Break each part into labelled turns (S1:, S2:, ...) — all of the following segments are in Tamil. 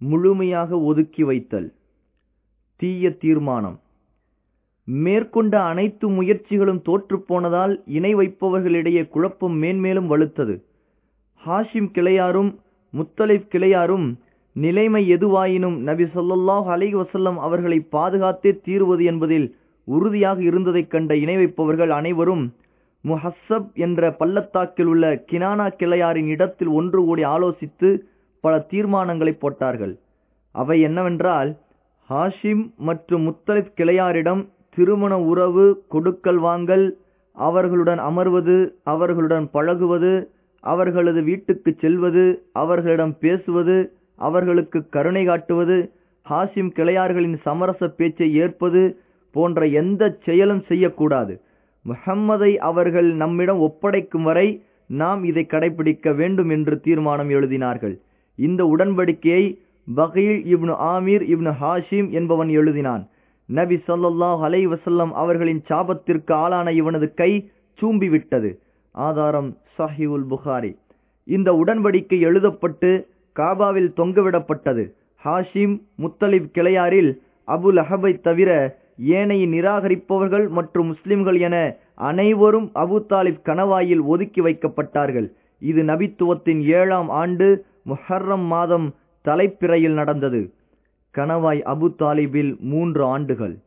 S1: முழுமையாக ஒதுக்கி வைத்தல். தீய தீர்மானம். மேற்கொண்ட அனைத்து முயற்சிகளும் தோற்றுப்போனதால் இணை வைப்பவர்களிடையே குழப்பம் மேன்மேலும் வலுத்தது. ஹாஷிம் கிளையாரும் முத்தலிப் கிளையாரும் நிலைமை எதுவாயினும் நபி சொல்லாஹ் அலைஹி வசல்லம் அவர்களை பாதுகாத்தே தீருவது என்பதில் உறுதியாக இருந்ததைக் கண்ட இணை வைப்பவர்கள் அனைவரும் முஹஸ்ஸப் என்ற பள்ளத்தாக்கில் உள்ள கினானா கிளையாரின் இடத்தில் ஒன்று கூடி ஆலோசித்து பல தீர்மானங்களை போட்டார்கள். அவை என்னவென்றால் ஹாஷிம் மற்றும் முத்தலிப் கிளையாரிடம் திருமண உறவு கொடுக்கல் வாங்கல் அவர்களுடன் அமர்வது அவர்களுடன் பழகுவது அவர்களது வீட்டுக்கு செல்வது அவர்களிடம் பேசுவது அவர்களுக்கு கருணை காட்டுவது ஹாஷிம் கிளையார்களின் சமரச பேச்சை ஏற்பது போன்ற எந்த செயலும் செய்யக்கூடாது. முஹம்மதை அவர்கள் நம்மிடம் ஒப்படைக்கும் வரை நாம் இதை கடைபிடிக்க வேண்டும் என்று தீர்மானம் எழுதினார்கள். இந்த உடன்படிக்கையை பகீல் இப்னு ஆமீர் இப்னு ஹாஷிம் என்பவன் எழுதினான். நபி சொல்லாஹ் அலை வசல்லம் அவர்களின் சாபத்திற்கு ஆளான இவனது கை சூம்பிவிட்டது. ஆதாரம் சஹிவுல் புகாரி. இந்த உடன்படிக்கை எழுதப்பட்டு காபாவில் தொங்கவிடப்பட்டது. ஹாஷிம் முத்தலிப் கிளையாரில் அபு லஹபை தவிர ஏனைய நிராகரிப்பவர்கள் மற்றும் முஸ்லிம்கள் என அனைவரும் அபு தாலிப் கணவாயில் ஒதுக்கி வைக்கப்பட்டார்கள். இது நபித்துவத்தின் ஏழாம் ஆண்டு முஹர்ரம் மாதம் தலைப்பிறையில் நடந்தது. கணவாய் அபு தாலிபில் மூன்று ஆண்டுகள்.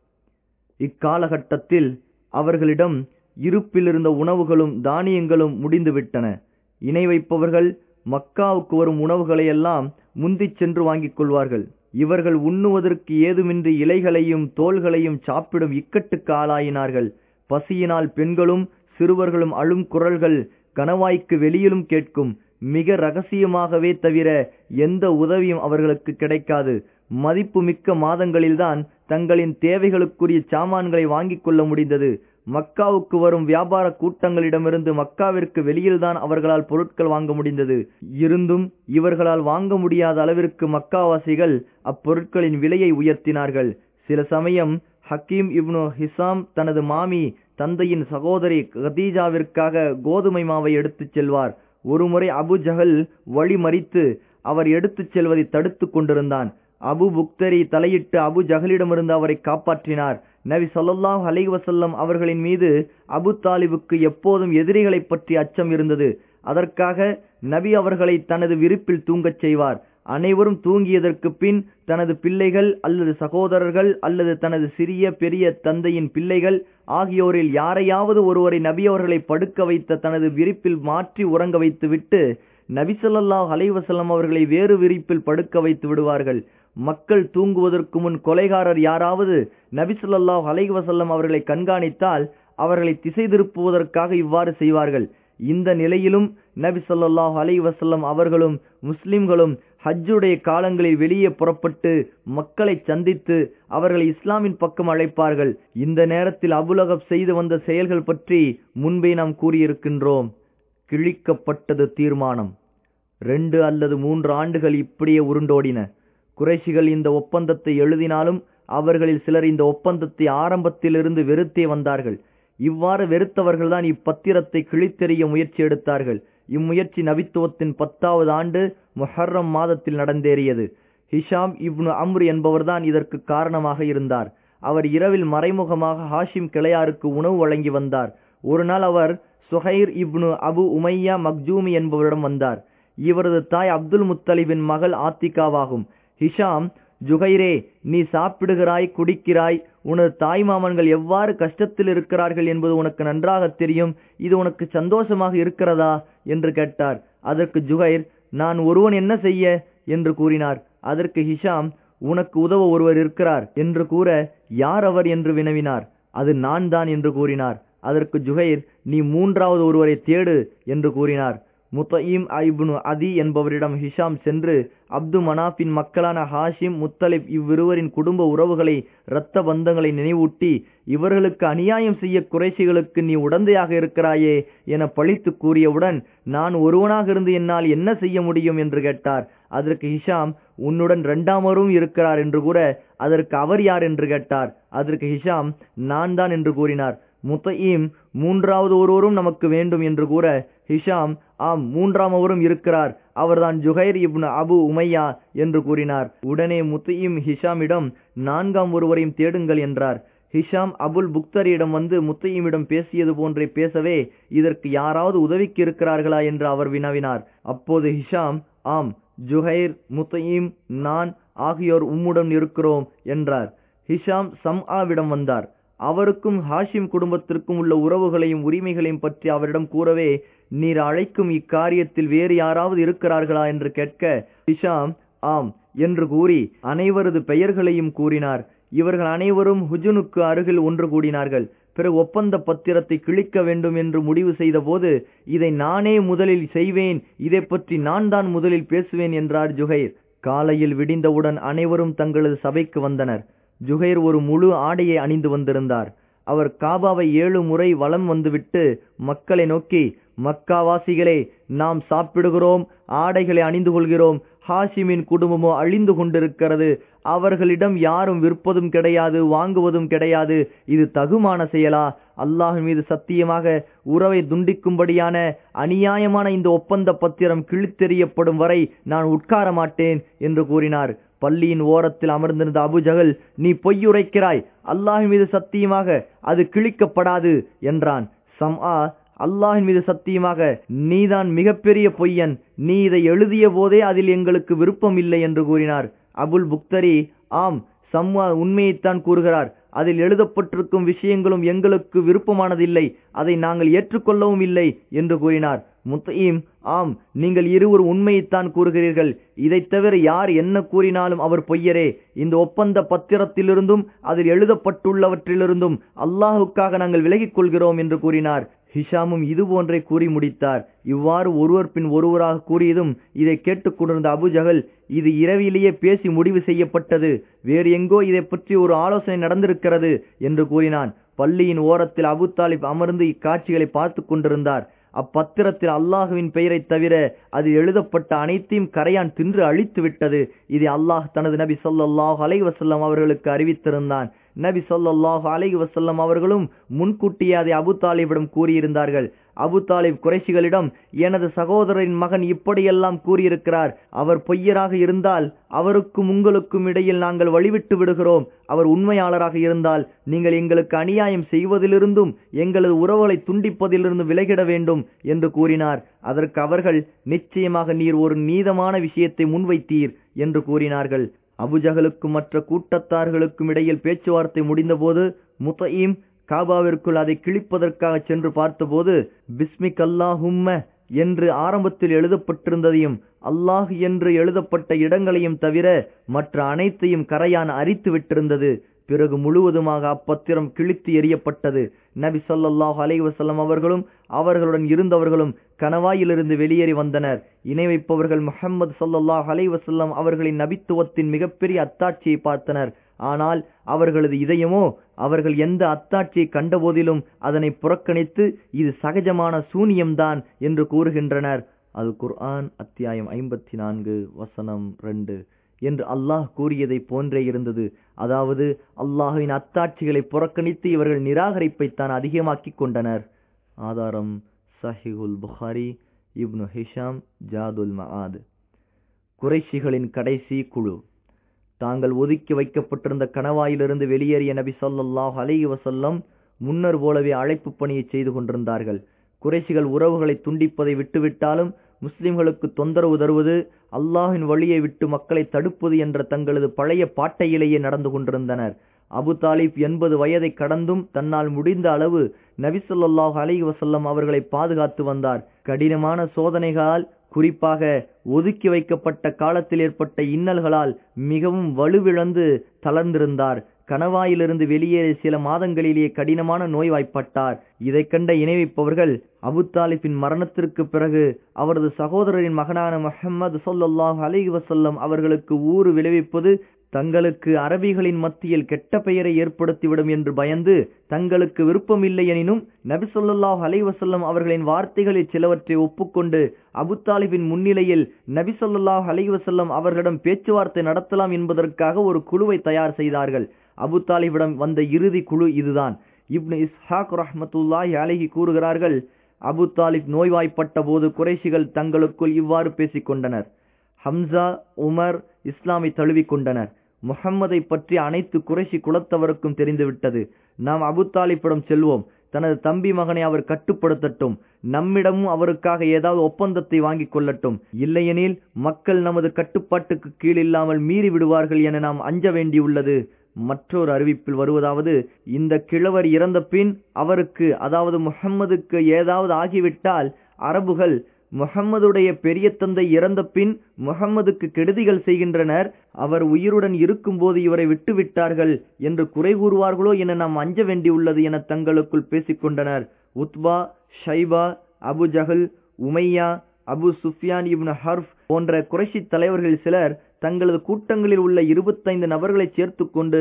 S1: இக்காலகட்டத்தில் அவர்களிடம் இருப்பிலிருந்த உணவுகளும் தானியங்களும் முடிந்துவிட்டன. இணை வைப்பவர்கள் மக்காவுக்கு வரும் உணவுகளை எல்லாம் முந்திச் சென்று வாங்கிக் கொள்வார்கள். இவர்கள் உண்ணுவதற்கு ஏதுமின்றி இலைகளையும் தோள்களையும் சாப்பிடும் இக்கட்டுக்கு ஆளாயினார்கள். பசியினால் பெண்களும் சிறுவர்களும் அழும் குரல்கள் கணவாய்க்கு வெளியிலும் கேட்கும். மிக ரகசியமாகவே தவிர எந்த உதவியும் அவர்களுக்கு கிடைக்காது. மதிப்புமிக்க மாதங்களில்தான் தங்களின் தேவைகளுக்குரிய சாமான்களை வாங்கிக் கொள்ள முடிந்தது. மக்காவுக்கு வரும் வியாபார கூட்டங்களிடமிருந்து மக்காவிற்கு வெளியில்தான் அவர்களால் பொருட்கள் வாங்க முடிந்தது. இருந்தும் இவர்களால் வாங்க முடியாத அளவிற்கு மக்காவாசிகள் அப்பொருட்களின் விலையை உயர்த்தினார்கள். சில சமயம் ஹக்கீம் இப்னு ஹிசாம் தனது மாமி தந்தையின் சகோதரி கதீஜாவிற்காக கோதுமை மாவை எடுத்துச் செல்வார். ஒருமுறை அபு ஜஹல் வழி மறித்து அவர் எடுத்துச் செல்வதை தடுத்துக் கொண்டிருந்தான். அபு புக்தரி தலையிட்டு அபு ஜஹலிடமிருந்து அவரை காப்பாற்றினார். நபி ஸல்லல்லாஹு அலைஹி அவர்களின் மீது அபு தாலிபுக்கு எப்போதும் எதிரிகளைப் பற்றி அச்சம் இருந்தது. அதற்காக நபி அவர்களை தனது விருப்பில் தூங்கச் செய்வார். அனைவரும் தூங்கியதற்கு பின் தனது பிள்ளைகள் அல்லது சகோதரர்கள் அல்லது தனது சிறிய பெரிய தந்தையின் பிள்ளைகள் ஆகியோரில் யாரையாவது ஒருவரை நபி அவர்களை படுக்க வைத்த தனது விரிப்பில் மாற்றி உறங்க வைத்துவிட்டு நபிசல்லாஹ் அலைவசல்லம் அவர்களை வேறு விரிப்பில் படுக்க வைத்து விடுவார்கள். மக்கள் தூங்குவதற்கு முன் கொலைகாரர் யாராவது நபிசல்லாஹ் அலைவசல்லம் அவர்களை கண்காணித்தால் அவர்களை திசை திருப்புவதற்காக இவ்வாறு செய்வார்கள். இந்த நிலையிலும் நபி சொல்லாஹ் அலை வசல்லம் அவர்களும் முஸ்லிம்களும் ஹஜ்ஜுடைய காலங்களில் வெளியே புறப்பட்டு மக்களை சந்தித்து அவர்களை இஸ்லாமின் பக்கம் அழைப்பார்கள். இந்த நேரத்தில் அபுலகப் செய்து வந்த செயல்கள் பற்றி முன்பே நாம் கூறியிருக்கின்றோம். கிழிக்கப்பட்டது தீர்மானம். ரெண்டு அல்லது மூன்று ஆண்டுகள் இப்படியே உருண்டோடின. குறைஷிகள் இந்த ஒப்பந்தத்தை எழுதினாலும் அவர்களில் சிலர் இந்த ஒப்பந்தத்தை ஆரம்பத்திலிருந்து வெறுத்தே வந்தார்கள். இவ்வாறு வெறுத்தவர்கள்தான் இப்பத்திரத்தை கிழித்தெறிய முயற்சி எடுத்தார்கள். இம்முயற்சி நபித்துவத்தின் பத்தாவது ஆண்டு முஹர்ரம் மாதத்தில் நடந்தேறியது. ஹிஷாம் இப்னு அம்ரு என்பவர்தான் இதற்கு காரணமாக இருந்தார். அவர் இரவில் மறைமுகமாக ஹாஷிம் கிளையாருக்கு உணவு வழங்கி வந்தார். ஒரு நாள் அவர் சுஹைர் இப்னு அபு உமையா மக்ஜூமி என்பவரிடம் வந்தார். இவரது தாய் அப்துல் முத்தலிபின் மகள் ஆத்திகாவாகும். ஹிஷாம் ஜுகைரே நீ சாப்பிடுகிறாய் குடிக்கிறாய் உனது தாய் மாமன்கள் எவ்வாறு கஷ்டத்தில் இருக்கிறார்கள் என்பது உனக்கு நன்றாக தெரியும் இது உனக்கு சந்தோஷமாக இருக்கிறதா? என்று கேட்டார். அதற்கு ஜுகைர் நான் ஒருவன் என்ன செய்ய? என்று கூறினார். அதற்கு ஹிஷாம் உனக்கு உதவ ஒருவர் இருக்கிறார் என்று கூற யார் அவர்? என்று வினவினார். அது நான் தான் என்று கூறினார். அதற்கு ஜுகைர் நீ மூன்றாவது ஒருவரை தேடு என்று கூறினார். முத்தயீம் ஐப்னு அதி என்பவரிடம் ஹிஷாம் சென்று அப்து மனாஃபின் மக்களான ஹாஷிம் முத்தலிப் இவ்விருவரின் குடும்ப உறவுகளை இரத்த பந்தங்களை நினைவூட்டி இவர்களுக்கு அநியாயம் செய்ய குறைசிகளுக்கு நீ உடந்தையாக இருக்கிறாயே என பழித்து கூறியவுடன் நான் ஒருவனாக இருந்து என்னால் என்ன செய்ய முடியும் என்று கேட்டார். அதற்கு ஹிஷாம் உன்னுடன் இரண்டாமரும் இருக்கிறார் என்று கூற அதற்கு அவர் யார் என்று கேட்டார். அதற்கு ஹிஷாம் நான் தான் என்று கூறினார். முத்தயீம் மூன்றாவது ஒருவரும் நமக்கு வேண்டும் என்று கூற ஹிஷாம் ஆம் மூன்றாமவரும் இருக்கிறார். அவர்தான் ஜுஹைர் இப்னு அபு உமையா என்று கூறினார். உடனே முத்தையும் ஹிஷாமிடம் நான்காம் ஒருவரையும் தேடுங்கள் என்றார். ஹிஷாம் அபுல் புக்தரியிடம் வந்து முத்தையுமிடம் பேசியது போன்றே பேசவே இதற்கு யாராவது உதவிக்கு இருக்கிறார்களா? என்று அவர் வினவினார். அப்போது ஹிஷாம் ஆம் ஜுஹைர் முத்தையும் நான் ஆகியோர் உம்முடன் இருக்கிறோம் என்றார். ஹிஷாம் சம்ஆவிடம் வந்தார். அவருக்கும் ஹாஷிம் குடும்பத்திற்கும் உள்ள உறவுகளையும் உரிமைகளையும் பற்றி அவரிடம் கூறவே நீர் அழைக்கும் இக்காரியத்தில் வேறு யாராவது இருக்கிறார்களா என்று கேட்க ஹிஷாம் ஆம் என்று கூறி அனைவரது பெயர்களையும் கூறினார். இவர்கள் அனைவரும் ஹுஜுனுக்கு அருகில் ஒன்று கூடினார்கள். பிறகு ஒப்பந்த பத்திரத்தை கிழிக்க வேண்டும் என்று முடிவு செய்தபோது இதை நானே முதலில் செய்வேன் இதை பற்றி நான் தான் முதலில் பேசுவேன் என்றார் ஜுகைர். காலையில் விடிந்தவுடன் அனைவரும் தங்களது சபைக்கு வந்தனர். ஜுகைர் ஒரு முழு ஆடையை அணிந்து வந்திருந்தார். அவர் காபாவை ஏழு முறை வலம் வந்துவிட்டு மக்களை நோக்கி மக்காவாசிகளே நாம் சாப்பிடுகிறோம் ஆடைகளை அணிந்து கொள்கிறோம் ஹாஷிமின் குடும்பமோ அழிந்து கொண்டிருக்கிறது அவர்களிடம் யாரும் விற்பதும் கிடையாது வாங்குவதும் கிடையாது இது தகுமான செயலா? அல்லாஹின் மீது சத்தியமாக உறவை துண்டிக்கும்படியான அநியாயமான இந்த ஒப்பந்த பத்திரம் கிழித்தெறியப்படும் வரை நான் உட்கார மாட்டேன் என்று கூறினார். பள்ளியின் ஓரத்தில் அமர்ந்திருந்த அபுஜகல் நீ பொய்யுரைக்கிறாய் அல்லாஹின் மீது சத்தியமாக அது கிழிக்கப்படாது என்றான். சம்ஆ அல்லாஹின் மீது சத்தியமாக நீதான் மிகப்பெரிய பொய்யன். நீ இதை எழுதிய போதே அதில் எங்களுக்கு விருப்பம் இல்லை என்று கூறினார். அபுல் புக்தரி ஆம் சம்மா உண்மையைத்தான் கூறுகிறார். அதில் எழுதப்பட்டிருக்கும் விஷயங்களும் எங்களுக்கு விருப்பமானதில்லை. அதை நாங்கள் ஏற்றுக்கொள்ளவும் இல்லை என்று கூறினார். முத்தையும் ஆம் நீங்கள் இருவர் உண்மையைத்தான் கூறுகிறீர்கள். இதைத் தவிர யார் என்ன கூறினாலும் அவர் பொய்யரே. இந்த ஒப்பந்த பத்திரத்திலிருந்தும் அதில் எழுதப்பட்டுள்ளவற்றிலிருந்தும் அல்லாஹுக்காக நாங்கள் விலகிக் கொள்கிறோம் என்று கூறினார். ஹிஷாமும் இது போன்றே கூறி முடித்தார். இவ்வாறு ஒருவர் பின் ஒருவராக கூறியதும் இதை கேட்டுக்கொண்டிருந்த அபுஜகல் இது இரவிலேயே பேசி முடிவு செய்யப்பட்டது. வேறு எங்கோ இதை பற்றி ஒரு ஆலோசனை நடந்திருக்கிறது என்று கூறினான். பள்ளியின் ஓரத்தில் அபு தாலிப் அமர்ந்து இக்காட்சிகளை பார்த்து கொண்டிருந்தார். அப்பத்திரத்தில் அல்லாஹுவின் பெயரைத் தவிர அதில் எழுதப்பட்ட அனைத்தையும் கரையான் தின்று அழித்து விட்டது இதை அல்லாஹ் தனது நபி சொல்லாஹ் அலைவசல்லம் அவர்களுக்கு அறிவித்திருந்தான். நபி சொல்லாஹு அலைஹி வசல்லம் அவர்களும் முன்கூட்டியே அதை அபு தாலிபிடம் கூறியிருந்தார்கள். அபு தாலிப் குறைசிகளிடம் எனது சகோதரரின் மகன் இப்படியெல்லாம் கூறியிருக்கிறார். அவர் பொய்யராக இருந்தால் அவருக்கும் உங்களுக்கும் இடையில் நாங்கள் வழிவிட்டு விடுகிறோம். அவர் உண்மையாளராக இருந்தால் நீங்கள் எங்களுக்கு அநியாயம் செய்வதிலிருந்தும் எங்களது உறவுகளை துண்டிப்பதிலிருந்து விலகிட வேண்டும் என்று கூறினார். அதற்கு அவர்கள் நிச்சயமாக நீர் ஒரு நீதமான விஷயத்தை முன்வைத்தீர் என்று கூறினார்கள். அபுஜகலுக்கும் மற்ற கூட்டத்தார்களுக்கும் இடையில் பேச்சுவார்த்தை முடிந்தபோது முத்தையும் காபாவிற்குள் அதை கிழிப்பதற்காக சென்று பார்த்தபோது பிஸ்மிக் அல்லாஹும்ம என்று ஆரம்பத்தில் எழுதப்பட்டிருந்ததையும் அல்லாஹ் என்று எழுதப்பட்ட இடங்களையும் தவிர மற்ற அனைத்தையும் கரையான் அரித்து விட்டிருந்தது பிறகு முழுவதுமாக அப்பத்திரம் கிழித்து எறியப்பட்டது. நபி சொல்லாஹ் அலைவசல்லம் அவர்களும் அவர்களுடன் இருந்தவர்களும் கணவாயிலிருந்து வெளியேறி வந்தனர். இணை வைப்பவர்கள் முகமது சொல்லாஹ் அலைவசல்லம் அவர்களின் நபித்துவத்தின் மிகப்பெரிய அத்தாட்சியை பார்த்தனர். ஆனால் அவர்களது இதயமோ அவர்கள் எந்த அத்தாட்சியை கண்டபோதிலும் அதனை புறக்கணித்து இது சகஜமான சூனியம்தான் என்று கூறுகின்றனர். அது குர்ஆன் அத்தியாயம் ஐம்பத்தி நான்கு வசனம் ரெண்டு. என்று அல்லாஹ் கூறியதை போன்றே இருந்தது. அதாவது அல்லாஹுவின் அத்தாட்சிகளை புறக்கணித்து இவர்கள் நிராகரிப்பைத்தான் அதிகமாக்கிக் கொண்டனர். ஆதாரம் சஹிஹுல் புகாரி இப்னு ஹிஷாம் ஜாதுல் மஆத். குறைஷிகளின் கடைசி குழு. தாங்கள் ஒதுக்கி வைக்கப்பட்டிருந்த கணவாயிலிருந்து வெளியேறிய நபி சொல்லாஹ் அலைஹி வசல்லம் முன்னர் போலவே அழைப்பு பணியை செய்து கொண்டிருந்தார்கள். குறைசிகள் உறவுகளை துண்டிப்பதை விட்டுவிட்டாலும் முஸ்லிம்களுக்கு தொந்தரவு தருவது அல்லாஹின் வழியை விட்டு மக்களை தடுப்பது என்ற தங்களது பழைய பாட்டையிலேயே நடந்து கொண்டிருந்தனர். அபு தாலிப் எண்பது வயதை கடந்தும் தன்னால் முடிந்த அளவு நபிசல்லாஹ் அலி வசல்லம் அவர்களை பாதுகாத்து வந்தார். கடினமான சோதனைகளால் குறிப்பாக ஒதுக்கி வைக்கப்பட்ட காலத்தில் ஏற்பட்ட இன்னல்களால் மிகவும் வலுவிழந்து தளர்ந்திருந்தார். கணவாயிலிருந்து வெளியேறிய சில மாதங்களிலேயே கடினமான நோய்வாய்ப்பட்டார். இதை கண்ட இணைவிப்பவர்கள் அபுத்தாலிபின் மரணத்திற்கு பிறகு அவரது சகோதரரின் மகனான முஹம்மது சொல்லாஹ் அலி வசல்லம் அவர்களுக்கு ஊறு விளைவிப்பது தங்களுக்கு அரபிகளின் மத்தியில் கெட்ட பெயரை ஏற்படுத்திவிடும் என்று பயந்து தங்களுக்கு விருப்பமில்லை எனினும் நபி சொல்லாஹ் அலைவசல்லம் அவர்களின் வார்த்தைகளில் சிலவற்றை ஒப்புக்கொண்டு அபுத்தாலிபின் முன்னிலையில் நபி சொல்லாஹ் அலைவசல்லம் அவர்களிடம் பேச்சுவார்த்தை நடத்தலாம் என்பதற்காக ஒரு குழுவை தயார் செய்தார்கள். அபு தாலிபிடம் வந்த இறுதி குழு இதுதான். இப்னு இஸ்ஹாக் ரஹமத்துல்லாஹி அலஹி கூறுகிறார்கள் அபு தாலிப் நோய்வாய்ப்பட்ட போது குறைஷிகள் தங்களுக்குள் இவ்வாறு பேசிக்கொண்டனர் ஹம்சா உமர் இஸ்லாமை தழுவிக்கொண்டனர் முகம்மதை முஹம்மதை பற்றி அனைத்து குறைஷி குலத்தவருக்கும் தெரிந்துவிட்டது நாம் அபு தாலிப்பிடம் செல்வோம். தனது தம்பி மகனை அவர் கட்டுப்படுத்தட்டும். நம்மிடமும் அவருக்காக ஏதாவது ஒப்பந்தத்தை வாங்கிக் கொள்ளட்டும். இல்லையெனில் மக்கள் நமது கட்டுப்பாட்டுக்கு கீழ் இல்லாமல் மீறி விடுவார்கள் என நாம் அஞ்ச வேண்டியுள்ளது. மற்றொரு அறிவிப்பில் வருவதாவது இந்த கிழவர் இறந்த பின் அவருக்கு அதாவது முஹம்மதுக்கு ஏதாவது ஆகிவிட்டால் அரபுகள் முகம்மதுடைய பெரிய தந்தை இறந்த பின் முகம்மதுக்கு கெடுதிகள் செய்கின்றனர் அவர் உயிருடன் இருக்கும்போது இவரை விட்டுவிட்டார்கள் என்று குறை கூறுவார்களோ என நாம் அஞ்ச வேண்டியுள்ளது என தங்களுக்குள் பேசிக்கொண்டனர். உத்பா ஷைபா அபு ஜஹல் உமையா அபு சுஃபியான் இப்னு ஹர்ஃப் போன்ற குறைஷி தலைவர்கள் சிலர் தங்களது கூட்டங்களில் உள்ள இருபத்தைந்து நபர்களை சேர்த்து கொண்டு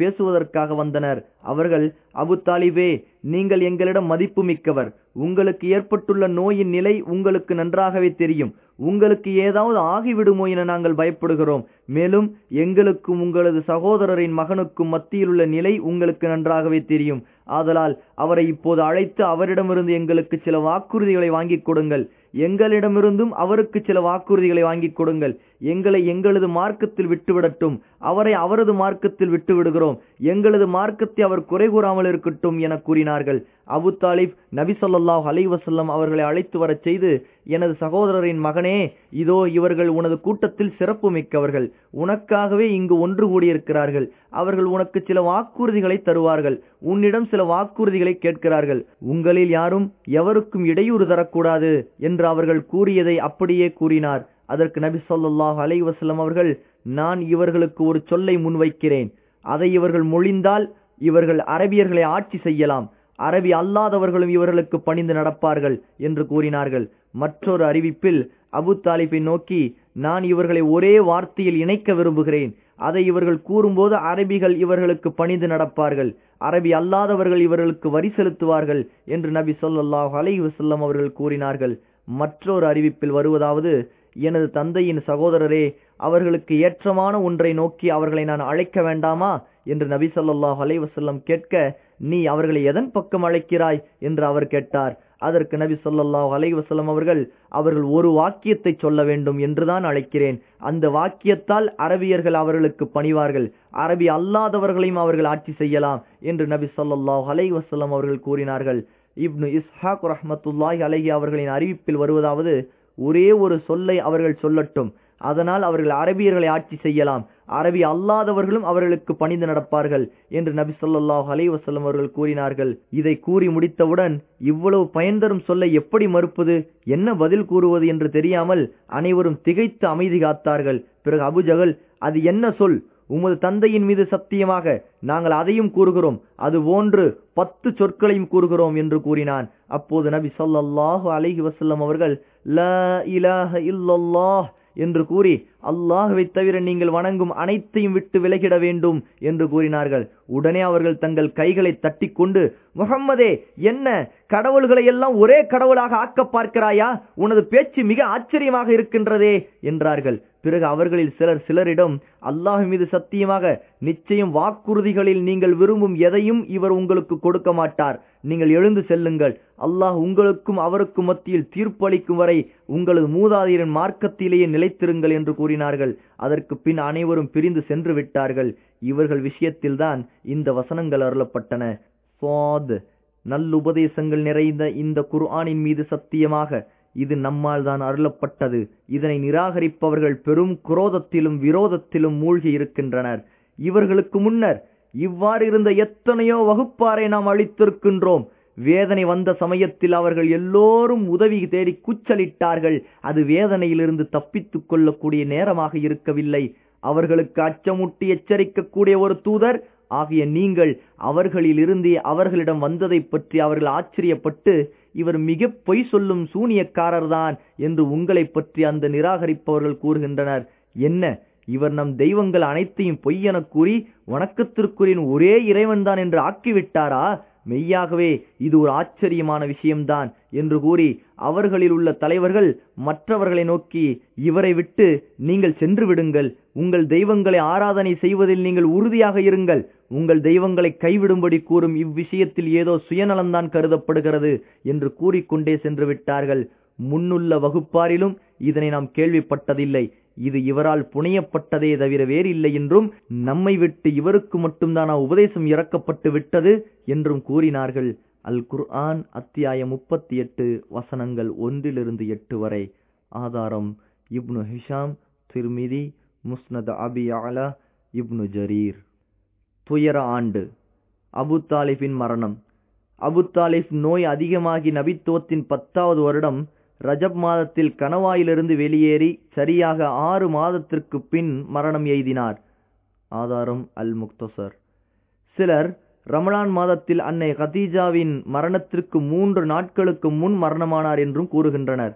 S1: பேசுவதற்காக வந்தனர். அவர்கள் அபுத்தாலிவே நீங்கள் எங்களிடம் மதிப்பு மிக்கவர் உங்களுக்கு ஏற்பட்டுள்ள நோயின் நிலை உங்களுக்கு நன்றாகவே தெரியும். உங்களுக்கு ஏதாவது ஆகிவிடுமோ என நாங்கள் பயப்படுகிறோம். மேலும் எங்களுக்கும் உங்களது சகோதரரின் மகனுக்கும் மத்தியில் உள்ள நிலை உங்களுக்கு நன்றாகவே தெரியும். ஆதலால் அவரை இப்போது அழைத்து அவரிடமிருந்து எங்களுக்கு சில வாக்குறுதிகளை வாங்கிக் கொடுங்கள். எங்களிடமிருந்தும் அவருக்கு சில வாக்குறுதிகளை வாங்கிக் கொடுங்கள். எங்களை எங்களது மார்க்கத்தில் விட்டுவிடட்டும். அவரை அவரது மார்க்கத்தில் விட்டுவிடுகிறோம். எங்களது மார்க்கத்தை அவர் குறை கூறாமல் இருக்கட்டும் என கூறினார்கள். அபு தாலிப் நபி சொல்லாஹ் அலைவசல்லம் அவர்களை அழைத்து வரச் செய்து எனது சகோதரரின் மகனே இதோ இவர்கள் உனது கூட்டத்தில் சிறப்பு மிக்கவர்கள் உனக்காகவே இங்கு ஒன்று கூடியிருக்கிறார்கள். அவர்கள் உனக்கு சில வாக்குறுதிகளை தருவார்கள். உன்னிடம் சில வாக்குறுதிகளை கேட்கிறார்கள். உங்களில் யாரும் எவருக்கும் இடையூறு தரக்கூடாது என்று அவர்கள் கூறியதை அப்படியே கூறினார். அதற்கு நபி சொல்லாஹ் அலைவசல்லம் அவர்கள் நான் இவர்களுக்கு ஒரு சொல்லை முன்வைக்கிறேன். அதை இவர்கள் மொழிந்தால் இவர்கள் அரபியர்களை ஆட்சி செய்யலாம். அரபி அல்லாதவர்களும் இவர்களுக்கு பணிந்து நடப்பார்கள் என்று கூறினார்கள். மற்றொரு அறிவிப்பில் அபு தாலிபை நோக்கி நான் இவர்களை ஒரே வார்த்தையில் இணைக்க விரும்புகிறேன். அதை இவர்கள் கூறும்போது அரபிகள் இவர்களுக்கு பணிந்து நடப்பார்கள். அரபி அல்லாதவர்கள் இவர்களுக்கு வரி செலுத்துவார்கள் என்று நபி சொல்லாஹ் அலை வசல்லம் அவர்கள் கூறினார்கள். மற்றொரு அறிவிப்பில் வருவதாவது எனது தந்தையின் சகோதரரே அவர்களுக்கு ஏற்றமான ஒன்றை நோக்கி அவர்களை நான் அழைக்க வேண்டாமா? என்று நபி சொல்லாஹ் அலைவசல்லம் கேட்க நீ அவர்களை எதன் பக்கம் அழைக்கிறாய்? என்று அவர் கேட்டார். அதற்கு நபி சொல்லாஹ் அலைவசல்லம் அவர்கள் அவர்கள் ஒரு வாக்கியத்தை சொல்ல வேண்டும் என்றுதான் அழைக்கிறேன். அந்த வாக்கியத்தால் அரபியர்கள் அவர்களுக்கு பணிவார்கள். அரபி அல்லாதவர்களையும் அவர்கள் ஆட்சி செய்யலாம் என்று நபி சொல்லாஹ் அலைவசல்லம் அவர்கள் கூறினார்கள். இப்னு இஸ்ஹாக் ரஹமத்துல்லாஹி அலஹி அவர்களின் அறிவிப்பில் வருவதாவது ஒரே ஒரு சொல்லை அவர்கள் சொல்லட்டும். அதனால் அவர்கள் அரபியர்களை ஆட்சி செய்யலாம். அரபி அல்லாதவர்களும் அவர்களுக்கு பணிந்து நடப்பார்கள் என்று நபி சொல்லாஹ் அலைவசல்லம் அவர்கள் கூறினார்கள். இதை கூறி முடித்தவுடன் இவ்வளவு பயன் தரும் சொல்லை எப்படி மறுப்பது? என்ன பதில் கூறுவது என்று தெரியாமல் அனைவரும் திகைத்து அமைதி காத்தார்கள். பிறகு அபுஜகல் அது என்ன சொல்? உமது தந்தையின் மீது சத்தியமாக நாங்கள் அதையும் கூறுகிறோம். அது போன்று பத்து சொற்களையும் கூறுகிறோம் என்று கூறினான். அப்போது நபி சொல்லாஹு அலைஹி வசல்லம் அவர்கள் ல இலாஹ இல்லல்லாஹ் என்று கூறி அல்லாஹுவை தவிர நீங்கள் வணங்கும் அனைத்தையும் விட்டு விலகிட வேண்டும் என்று கூறினார்கள். உடனே அவர்கள் தங்கள் கைகளை தட்டி கொண்டு முகம்மதே என்ன கடவுள்களை எல்லாம் ஒரே கடவுளாக ஆக்க பார்க்கிறாயா? உனது பேச்சு மிக ஆச்சரியமாக இருக்கின்றதே என்றார்கள். பிறகு அவர்களில் சிலர் சிலரிடம் அல்லாஹ் மீது சத்தியமாக நிச்சயம் வாக்குறுதிகளில் நீங்கள் விரும்பும் எதையும் இவர் உங்களுக்கு கொடுக்க மாட்டார். நீங்கள் எழுந்து செல்லுங்கள். அல்லாஹ் உங்களுக்கும் அவருக்கும் மத்தியில் தீர்ப்பளிக்கும் வரை உங்களது மூதாதையரின் மார்க்கத்திலேயே நிலைத்திருங்கள் என்று கூறினார்கள். அதற்கு பின் அனைவரும் பிரிந்து சென்று விட்டார்கள். இவர்கள் விஷயத்தில்தான் இந்த வசனங்கள் அருளப்பட்டன. சுவாத் நல்லுபதேசங்கள் நிறைந்த இந்த குர்ஆனின் மீது சத்தியமாக இது நம்மால் தான் அருளப்பட்டது. இதனை நிராகரிப்பவர்கள் பெரும் குரோதத்திலும் விரோதத்திலும் மூழ்கி இருக்கின்றனர். இவர்களுக்கு முன்னர் இவ்வாறு இருந்த எத்தனையோ வகுப்பாரை நாம் அளித்திருக்கின்றோம் வேதனை வந்த சமயத்தில் அவர்கள் எல்லோரும் உதவி தேடி கூச்சலிட்டார்கள். அது வேதனையிலிருந்து தப்பித்துக் கொள்ளக்கூடிய நேரமாக இருக்கவில்லை. அவர்களுக்கு அச்சமுட்டி எச்சரிக்கக்கூடிய ஒரு தூதர் ஆகிய நீங்கள் அவர்களிலிருந்தே அவர்களிடம் வந்ததை பற்றி அவர்கள் ஆச்சரியப்பட்டு இவர் மிக பொய் சொல்லும் சூனியக்காரர்தான் என்று உங்களை பற்றி அந்த நிராகரிப்பவர்கள் கூறுகின்றனர். என்ன? இவர் நம் தெய்வங்கள் அனைத்தையும் பொய்யென கூறி வணக்கத்திற்குரியின் ஒரே இறைவன்தான் என்று ஆக்கிவிட்டாரா? மெய்யாகவே இது ஒரு ஆச்சரியமான விஷயம்தான் என்று கூறி அவர்களில் உள்ள தலைவர்கள் மற்றவர்களை நோக்கி இவரை விட்டு நீங்கள் சென்று விடுங்கள். உங்கள் தெய்வங்களை ஆராதனை செய்வதில் நீங்கள் உறுதியாக இருங்கள். உங்கள் தெய்வங்களை கைவிடும்படி கூறும் இவ்விஷயத்தில் ஏதோ சுயநலம்தான் கருதப்படுகிறது என்று கூறிக்கொண்டே சென்று விட்டார்கள். முன்னுள்ள வகுப்பாரிலும் இதனை நாம் கேள்விப்பட்டதில்லை. இது இவரால் புனையப்பட்டதே தவிர வேறில்லை என்றும் நம்மை விட்டு இவருக்கு மட்டும்தான் உபதேசம் இறக்கப்பட்டு விட்டது என்றும் கூறினார்கள். அல் குர்ஆன் அத்தியாயம் முப்பத்தி எட்டு வசனங்கள் ஒன்றிலிருந்து எட்டு வரை. ஆதாரம் இப்னு ஹிஷாம் திருமிதி முஸ்னத் அபி அலா இப்னு ஜரீர். துயர ஆண்டு அபு தாலிஃபின் மரணம். அபு தாலிஃப் நோய் அதிகமாகி நபித்துவத்தின் பத்தாவது வருடம் ரஜப் மாதத்தில் கணவாயிலிருந்து வெளியேறி சரியாக ஆறு மாதத்திற்கு பின் மரணம் எய்தினார். ஆதாரம் அல் முக்தசர் சிலர் ரமலான் மாதத்தில் அன்னை ஹதீஜாவின் மரணத்திற்கு மூன்று நாட்களுக்கு முன் மரணமானார் என்றும் கூறுகின்றனர்.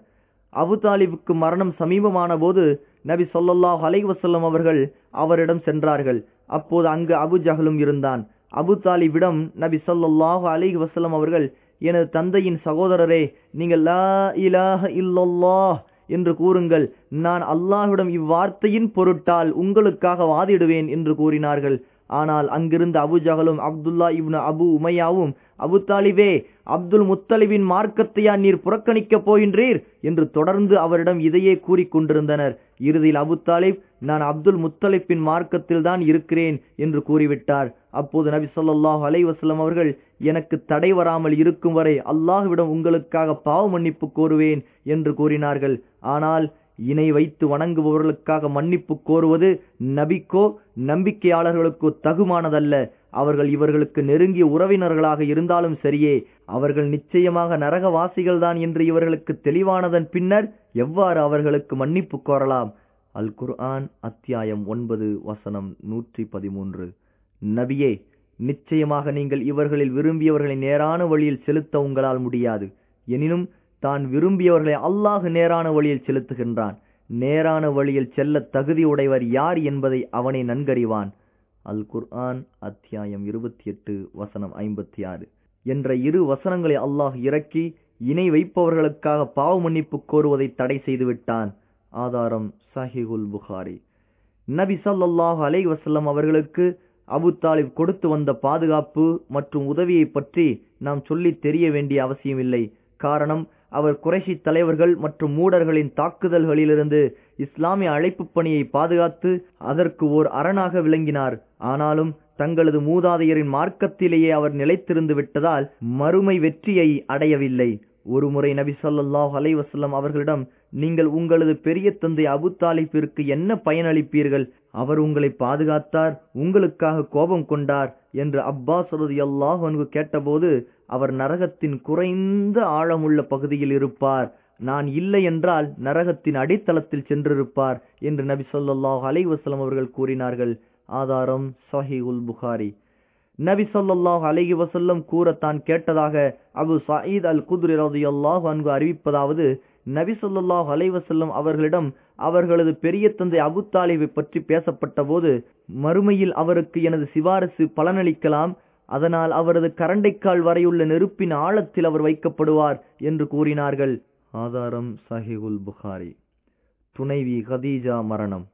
S1: அபு தாலிபுக்கு மரணம் சமீபமான போது நபி சொல்லாஹ் அலைவசல்லம் அவர்கள் அவரிடம் சென்றார்கள். அப்போது அங்கு அபு ஜஹலும் இருந்தான். அபு தாலிபிடம் நபி சொல்லாஹ் அலை வசலம் அவர்கள் எனது தந்தையின் சகோதரரே நீங்கள் லா இலாஹ இல்லொல்லா என்று கூறுங்கள். நான் அல்லாஹ்விடம் இவ்வார்த்தையின் பொருட்டால் உங்களுக்காக வாதிடுவேன் என்று கூறினார்கள். ஆனால் அங்கிருந்த அபுஜகலும் அப்துல்லா இப்னு அபு உமையாவும் அபு தாலிபே அப்துல் முத்தலிபின் மார்க்கத்தையா நீர் புறக்கணிக்கப் போகின்றீர்? என்று தொடர்ந்து அவரிடம் இதையே கூறிக் கொண்டிருந்தனர். இறுதியில் அபு தாலிப் நான் அப்துல் முத்தலிப்பின் மார்க்கத்தில் தான் இருக்கிறேன் என்று கூறிவிட்டார். அப்போது நபி சொல்லாஹு அலைவாஸ்லம் அவர்கள் எனக்கு தடை வராமல் இருக்கும் வரை அல்லாஹுவிடம் உங்களுக்காக பாவ மன்னிப்பு கோருவேன் என்று கூறினார்கள். ஆனால் இணை வைத்து வணங்குபவர்களுக்காக மன்னிப்பு கோருவது நபிக்கோ நம்பிக்கையாளர்களுக்கோ தகுமானதல்ல. அவர்கள் இவர்களுக்கு நெருங்கிய உறவினர்களாக இருந்தாலும் சரியே அவர்கள் நிச்சயமாக நரகவாசிகள்தான் என்று இவர்களுக்கு தெளிவானதன் பின்னர் எவ்வாறு அவர்களுக்கு மன்னிப்பு கோரலாம்? அல் குர்ஆன் அத்தியாயம் ஒன்பது வசனம் நூற்றி பதிமூன்று. நபியே நிச்சயமாக நீங்கள் இவர்களில் விரும்பியவர்களை நேரான வழியில் செலுத்த உங்களால் முடியாது. எனினும் தான் விரும்பியவர்களை அல்லாஹ் நேரான வழியில் செலுத்துகின்றான். நேரான வழியில் செல்ல தகுதி உடையவர் யார் என்பதை அவனை நன்கறிவான். அல் குர்ஆன் அத்தியாயம் இருபத்தி எட்டு வசனம் ஐம்பத்தி ஆறு. என்ற இரு வசனங்களை அல்லாஹ் இறக்கி இணை வைப்பவர்களுக்காக பாவ மன்னிப்பு கோருவதை தடை செய்துவிட்டான். ஆதாரம் சஹிகுல் புகாரி. நபி சல்லாஹ் அலை வசல்லம் அவர்களுக்கு அபு தாலிப் கொடுத்து வந்த பாதுகாப்பு மற்றும் உதவியை பற்றி நாம் சொல்லி தெரிய வேண்டிய அவசியமில்லை. காரணம் அவர் குறைஷி தலைவர்கள் மற்றும் மூடர்களின் தாக்குதல்களிலிருந்து இஸ்லாமிய அழைப்பு பணியை பாதுகாத்து அதற்கு ஓர் அரணாக விளங்கினார். ஆனாலும் தங்களது மூதாதையரின் மார்க்கத்திலேயே அவர் நிலைத்திருந்து விட்டதால் மறுமை வெற்றியை அடையவில்லை. ஒருமுறை நபி சொல்லாஹ் அலைவசல்லம் அவர்களிடம் நீங்கள் உங்களது பெரிய தந்தை அபு தாலிபிற்கு என்ன பயனளிப்பீர்கள்? அவர் உங்களை பாதுகாத்தார் உங்களுக்காக கோபம் கொண்டார் என்று அப்பாஸ் அல்லாஹ் அன்பு கேட்டபோது அவர் நரகத்தின் குறைந்த ஆழமுள்ள பகுதியில் இருப்பார். நான் இல்லை என்றால் நரகத்தின் அடித்தளத்தில் சென்றிருப்பார் என்று நபி சொல்லாஹ் அலைவசலம் அவர்கள் கூறினார்கள். ஆதாரம் சஹி உல் புகாரி. நபி சொல்லாஹ் அலஹி வசல்லம் கூற தான் கேட்டதாக அபு சயீத் அல் குத்ரி ரதி அல்லாஹ் அன்பு அறிவிப்பதாவது நபி சொல்லாஹ் அலைவசல்லம் அவர்களிடம் அவர்களது பெரிய தந்தை அபு தாலிபை பற்றி பேசப்பட்ட போது மறுமையில் அவருக்கு எனது சிவாரசு பலனளிக்கலாம் அதனால் அவரது கரண்டைக்கால் வரையுள்ள நெருப்பின் ஆழத்தில் அவர் வைக்கப்படுவார் என்று கூறினார்கள். ஆதாரம் சஹிகுல் புகாரி. துணைவி ஹதீஜா மரணம்.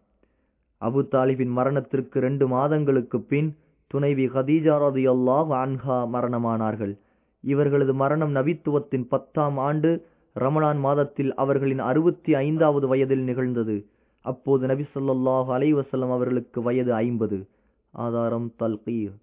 S1: அபு தாலிபின் மரணத்திற்கு ரெண்டு மாதங்களுக்கு பின் துணைவி ஹதீஜா ரதி அல்லாஹ் அன்ஹா மரணமானார்கள் இவர்களது மரணம் நபித்துவத்தின் பத்தாம் ஆண்டு ரமலான் மாதத்தில் அவர்களின் அறுபத்தி ஐந்தாவது வயதில் நிகழ்ந்தது. அப்போது நபி சொல்லாஹ் அலைவசல்லம் அவர்களுக்கு வயது ஐம்பது. ஆதாரம் தல்கீர்.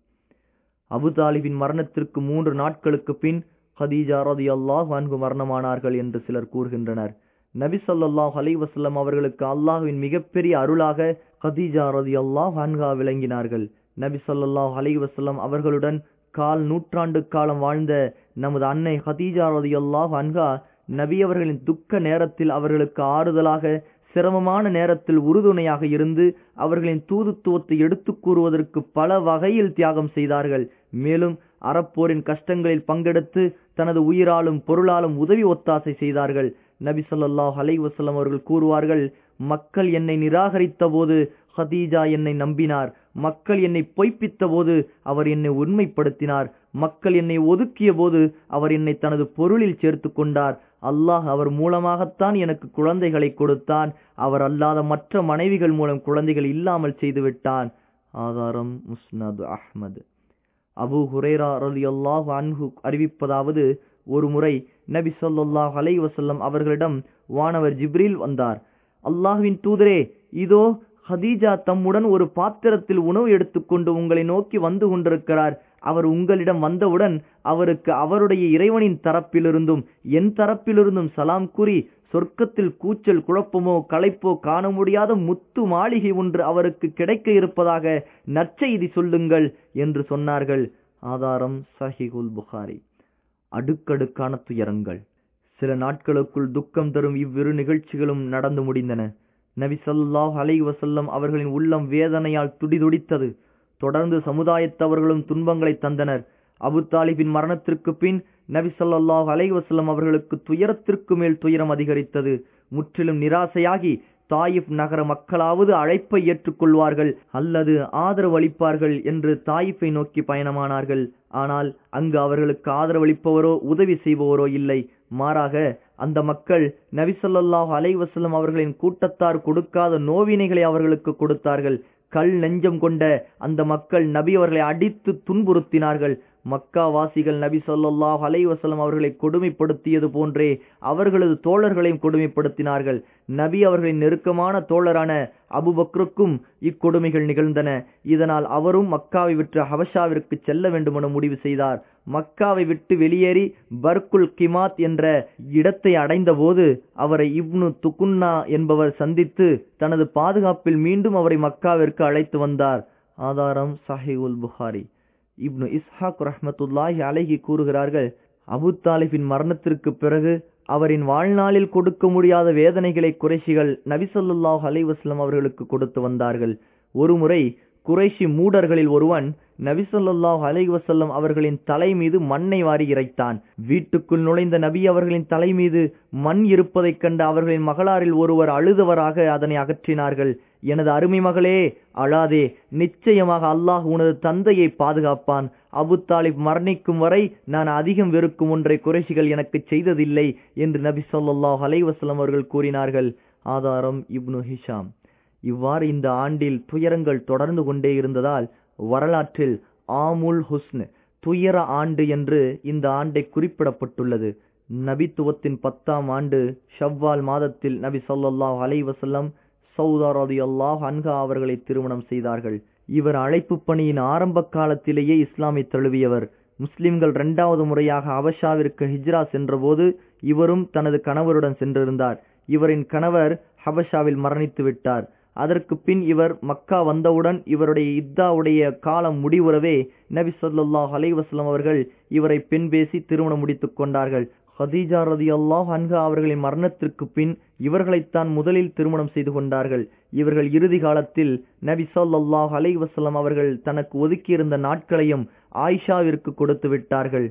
S1: அபுதாலிபின் மரணத்திற்கு மூன்று நாட்களுக்கு பின் ஹதீஜா ரதி அல்லாஹ் அன்பு மரணமானார்கள் என்று சிலர் கூறுகின்றனர். நபி சொல்லாஹ் அலைவசல்லம் அவர்களுக்கு அல்லாஹுவின் மிகப்பெரிய அருளாக ஹதீஜா ரதி அல்லாஹ் அன்ஹா விளங்கினார்கள். நபி சொல்லாஹ் அலைவசல்லம் அவர்களுடன் கால் நூற்றாண்டு காலம் வாழ்ந்த நமது அன்னை ஹதீஜா ரதி அல்லாஹ் அன்ஹா நபி அவர்களின் துக்க நேரத்தில் அவர்களுக்கு ஆறுதலாக சிரமமான நேரத்தில் உறுதுணையாக இருந்து அவர்களின் தூதுத்துவத்தை எடுத்துக் கூறுவதற்கு பல வகையில் தியாகம் செய்தார்கள். மேலும் அறப்போரின் கஷ்டங்களில் பங்கெடுத்து தனது உயிராலும் பொருளாலும் உதவி ஒத்தாசை செய்தார்கள். நபி சொல்லாஹ் அலை வசல்லம் அவர்கள் கூறுவார்கள் மக்கள் என்னை நிராகரித்த போது ஹதீஜா என்னை நம்பினார். மக்கள் என்னை பொய்ப்பித்த போது அவர் என்னை உண்மைப்படுத்தினார். மக்கள் என்னை ஒதுக்கிய போது அவர் என்னை தனது பொருளில் சேர்த்து கொண்டார். அல்லாஹ் அவர் மூலமாகத்தான் எனக்கு குழந்தைகளை கொடுத்தான். அவர் அல்லாத மற்ற மனைவிகள் மூலம் குழந்தைகள் இல்லாமல் செய்துவிட்டான். ஆதாரம் முஸ்னது அஹ்மது. அபு ஹுரேரா ரலி அல்லாஹ் அன்ஹு அறிவிப்பதாவது ஒரு முறை நபி சொல்லாஹ் அலை வசல்லம் அவர்களிடம் வானவர் ஜிப்ரில் வந்தார். அல்லாஹுவின் தூதரே இதோ ஹதீஜா தம்முடன் ஒரு பாத்திரத்தில் உணவு எடுத்துக்கொண்டு உங்களை நோக்கி வந்து கொண்டிருக்கிறார். அவர் உங்களிடம் வந்தவுடன் அவருக்கு அவருடைய இறைவனின் தரப்பிலிருந்தும் என் தரப்பிலிருந்தும் சலாம் கூறி சொர்க்கத்தில் கூச்சல் குழப்பமோ களைப்போ காண முடியாத முத்து மாளிகை ஒன்று அவருக்கு கிடைக்க இருப்பதாக நற்செய்தி சொல்லுங்கள் என்று சொன்னார்கள். ஆதாரம் சஹிகுல் புகாரி. அடுக்கடுக்கான துயரங்கள். சில நாட்களுக்குள் துக்கம் தரும் இவ்விரு நிகழ்ச்சிகளும் நடந்து முடிந்தன. நபி சொல்லாஹ் அலை வசல்லம் அவர்களின் உள்ளம் வேதனையால் துடிதுடித்தது. தொடர்ந்து சமுதாயத்தவர்களும் துன்பங்களை தந்தனர். அபு தாலிபின் மரணத்திற்கு பின் நபி ஸல்லல்லாஹு அலைஹி அவர்களுக்கு துயரத்திற்கு மேல் துயரம் அதிகரித்தது. முற்றிலும் நிராசையாகி தாயிப் நகர மக்களாவது அழைப்பை ஏற்றுக்கொள்வார்கள் அல்லது ஆதரவு அளிப்பார்கள் என்று தாயிப்பை நோக்கி பயணமானார்கள். ஆனால் அங்கு அவர்களுக்கு ஆதரவளிப்பவரோ உதவி செய்பவரோ இல்லை. மாறாக அந்த மக்கள் நபிசல்லாஹ் அலைவசல்லம் அவர்களின் கூட்டத்தார் கொடுக்காத நோவினைகளை அவர்களுக்கு கொடுத்தார்கள். கல் நெஞ்சம் கொண்ட அந்த மக்கள் நபி அவர்களை அடித்து துன்புறுத்தினார்கள். மக்கா வாசிகள் நபி சொல்லாஹ் அலைவசலம் அவர்களை கொடுமைப்படுத்தியது போன்றே அவர்களது தோழர்களையும் கொடுமைப்படுத்தினார்கள். நபி அவர்களின் நெருக்கமான தோழரான அபுபக்ருக்கும் இக்கொடுமைகள் நிகழ்ந்தன. இதனால் அவரும் மக்காவை விற்று ஹவஷாவிற்கு செல்ல வேண்டுமென முடிவு செய்தார். மக்காவை விட்டு வெளியேறி பர்குல் கிமாத் என்ற இடத்தை அடைந்தபோது அவரை இப்னு துகுன்னா என்பவர் சந்தித்து தனது பாதுகாப்பில் மீண்டும் அவரை மக்காவிற்கு அழைத்து வந்தார். ஆதாரம் சஹிவுல் புகாரி. இப்னு இஸ்ஹாக் ரஹ்மத்துல்லாஹி அலைஹி கூறுகிறார்கள் அபு தாலிபின் மரணத்திற்கு பிறகு அவரின் வாழ்நாளில் கொடுக்க முடியாத வேதனைகளை குறைஷிகள் நபிசல்லாஹ் அலைவாஸ்லம் அவர்களுக்கு கொடுத்து வந்தார்கள். ஒருமுறை குறைஷி மூடர்களில் ஒருவன் நபிசல்லாஹ் அலைவசல்லம் அவர்களின் தலை மீது மண்ணை வாரி இறைத்தான். வீட்டுக்குள் நுழைந்த நபி அவர்களின் தலை மீது மண் இருப்பதைக் கண்ட அவர்களின் மகளாரில் ஒருவர் அழுதவராக அதனை அகற்றினார்கள். எனது அருமை மகளே அழாதே. நிச்சயமாக அல்லாஹ் உனது தந்தையை பாதுகாப்பான். அபு தாலிப் மரணிக்கும் வரை நான் அதிகம் வெறுக்கும் ஒன்றை குறைசிகள் எனக்கு செய்ததில்லை என்று நபி சொல்லாஹ் அலைவாஸ்லம் அவர்கள் கூறினார்கள். ஆதாரம் இப்னு ஹிஷாம். இவ்வாறு இந்த ஆண்டில் துயரங்கள் தொடர்ந்து கொண்டே இருந்ததால் வரலாற்றில் ஆமுல் ஹுஸ்ன் துயர ஆண்டு என்று இந்த ஆண்டை குறிப்பிடப்பட்டுள்ளது. நபித்துவத்தின் பத்தாம் ஆண்டு ஷவ்வால் மாதத்தில் நபி சொல்லாஹ் அலைவசல்லம் சவுதாரதி அல்லாஹ் அன்ஹா அவர்களை திருமணம் செய்தார்கள். இவர் அழைப்பு பணியின் ஆரம்ப காலத்திலேயே இஸ்லாமை தழுவியவர். முஸ்லிம்கள் இரண்டாவது முறையாக ஹபஷாவிற்கு ஹிஜ்ரா சென்றபோது இவரும் தனது கணவருடன் சென்றிருந்தார். இவரின் கணவர் ஹபஷாவில் மரணித்து விட்டார். அதற்கு பின் இவர் மக்கா வந்தவுடன் இவருடைய இத்தாவுடைய காலம் முடிவுறவே நபி சொல்லாஹ் அலைவாஸ்லம் அவர்கள் இவரை பெண் பேசி திருமணம் முடித்துக் கொண்டார்கள். ஹதீஜா ரதி அல்லாஹ் அன்ஹா அவர்களின் மரணத்திற்கு பின் இவர்களைத்தான் முதலில் திருமணம் செய்து கொண்டார்கள். இவர்கள் இறுதி காலத்தில் நபி சொல்லாஹ் வசலம் அவர்கள் தனக்கு ஒதுக்கியிருந்த நாட்களையும் ஆயிஷாவிற்கு கொடுத்து விட்டார்கள்.